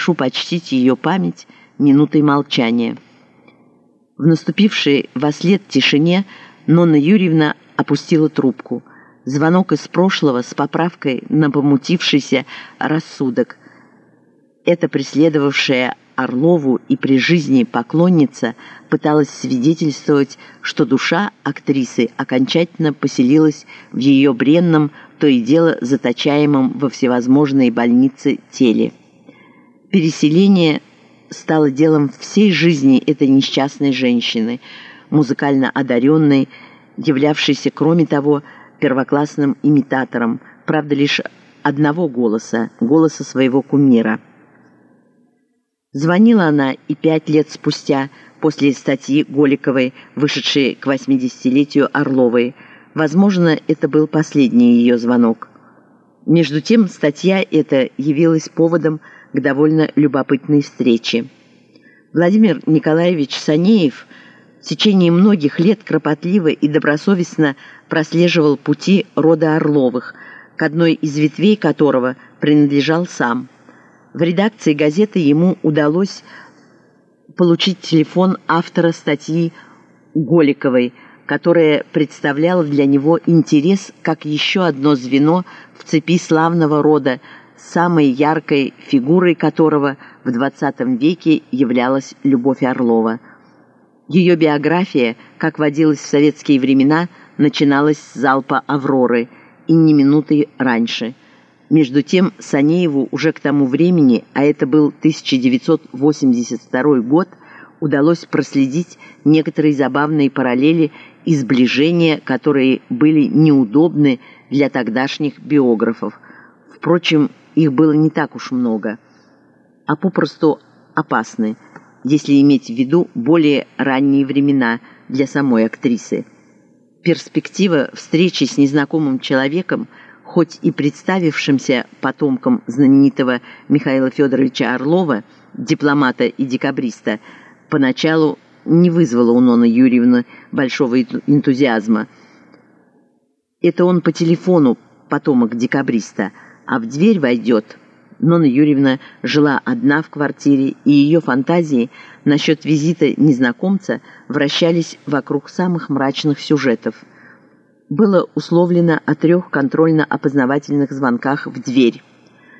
прошу почтить ее память минутой молчания». В наступившей во след тишине Нонна Юрьевна опустила трубку. Звонок из прошлого с поправкой на помутившийся рассудок. Это преследовавшая Орлову и при жизни поклонница пыталась свидетельствовать, что душа актрисы окончательно поселилась в ее бренном, то и дело заточаемом во всевозможные больницы теле. Переселение стало делом всей жизни этой несчастной женщины, музыкально одаренной, являвшейся, кроме того, первоклассным имитатором, правда, лишь одного голоса, голоса своего кумира. Звонила она и пять лет спустя, после статьи Голиковой, вышедшей к 80-летию Орловой. Возможно, это был последний ее звонок. Между тем, статья эта явилась поводом к довольно любопытной встрече. Владимир Николаевич Санеев в течение многих лет кропотливо и добросовестно прослеживал пути рода Орловых, к одной из ветвей которого принадлежал сам. В редакции газеты ему удалось получить телефон автора статьи Голиковой, которая представляла для него интерес как еще одно звено в цепи славного рода, самой яркой фигурой которого в XX веке являлась Любовь Орлова. Ее биография, как водилось в советские времена, начиналась с залпа «Авроры» и не минуты раньше. Между тем Санееву уже к тому времени, а это был 1982 год, удалось проследить некоторые забавные параллели и сближения, которые были неудобны для тогдашних биографов. Впрочем, их было не так уж много, а попросту опасны, если иметь в виду более ранние времена для самой актрисы. Перспектива встречи с незнакомым человеком, хоть и представившимся потомком знаменитого Михаила Федоровича Орлова, дипломата и декабриста, поначалу не вызвала у Нона Юрьевны большого энтузиазма. Это он по телефону потомок декабриста – а в дверь войдет. Нона Юрьевна жила одна в квартире, и ее фантазии насчет визита незнакомца вращались вокруг самых мрачных сюжетов. Было условлено о трех контрольно-опознавательных звонках в дверь.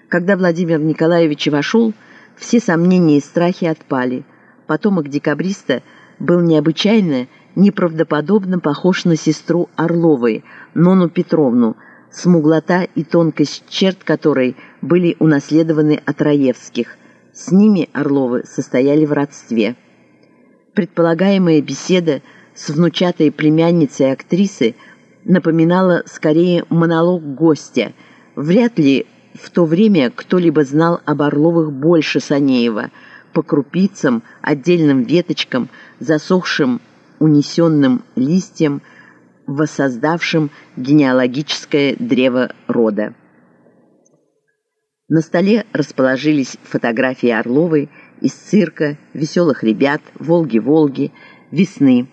Когда Владимир Николаевич вошел, все сомнения и страхи отпали. Потомок декабриста был необычайно, неправдоподобно похож на сестру Орловой, Нону Петровну, смуглота и тонкость черт которой были унаследованы от Раевских. С ними Орловы состояли в родстве. Предполагаемая беседа с внучатой племянницей актрисы напоминала скорее монолог гостя. Вряд ли в то время кто-либо знал об Орловых больше Санеева. По крупицам, отдельным веточкам, засохшим унесенным листьям – воссоздавшим генеалогическое древо рода. На столе расположились фотографии Орловой из цирка, веселых ребят, Волги-Волги, весны.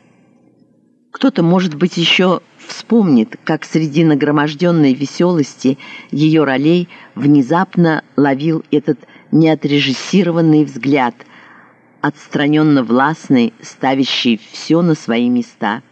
Кто-то, может быть, еще вспомнит, как среди нагроможденной веселости ее ролей внезапно ловил этот неотрежиссированный взгляд, отстраненно властный, ставящий все на свои места –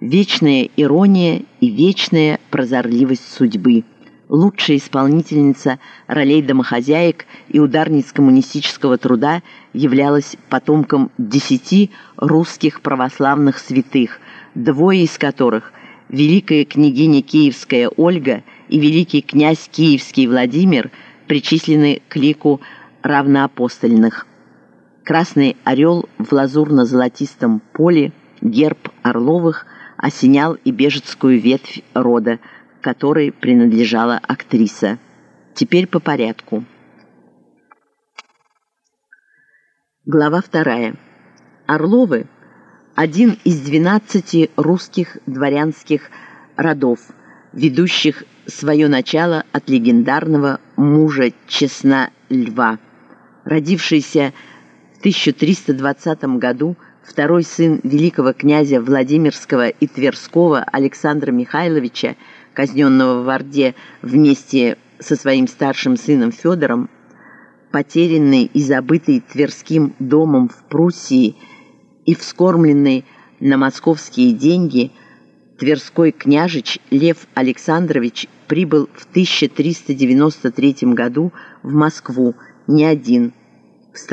вечная ирония и вечная прозорливость судьбы. Лучшая исполнительница ролей домохозяек и ударниц коммунистического труда являлась потомком десяти русских православных святых, двое из которых – великая княгиня Киевская Ольга и великий князь Киевский Владимир – причислены к лику равноапостольных. Красный орел в лазурно-золотистом поле, герб Орловых – осенял и бежецкую ветвь рода, которой принадлежала актриса. Теперь по порядку. Глава вторая. Орловы – один из двенадцати русских дворянских родов, ведущих свое начало от легендарного мужа Чесна Льва. Родившийся в 1320 году – второй сын великого князя Владимирского и Тверского Александра Михайловича, казненного в Орде вместе со своим старшим сыном Федором, потерянный и забытый Тверским домом в Пруссии и вскормленный на московские деньги, Тверской княжич Лев Александрович прибыл в 1393 году в Москву не один,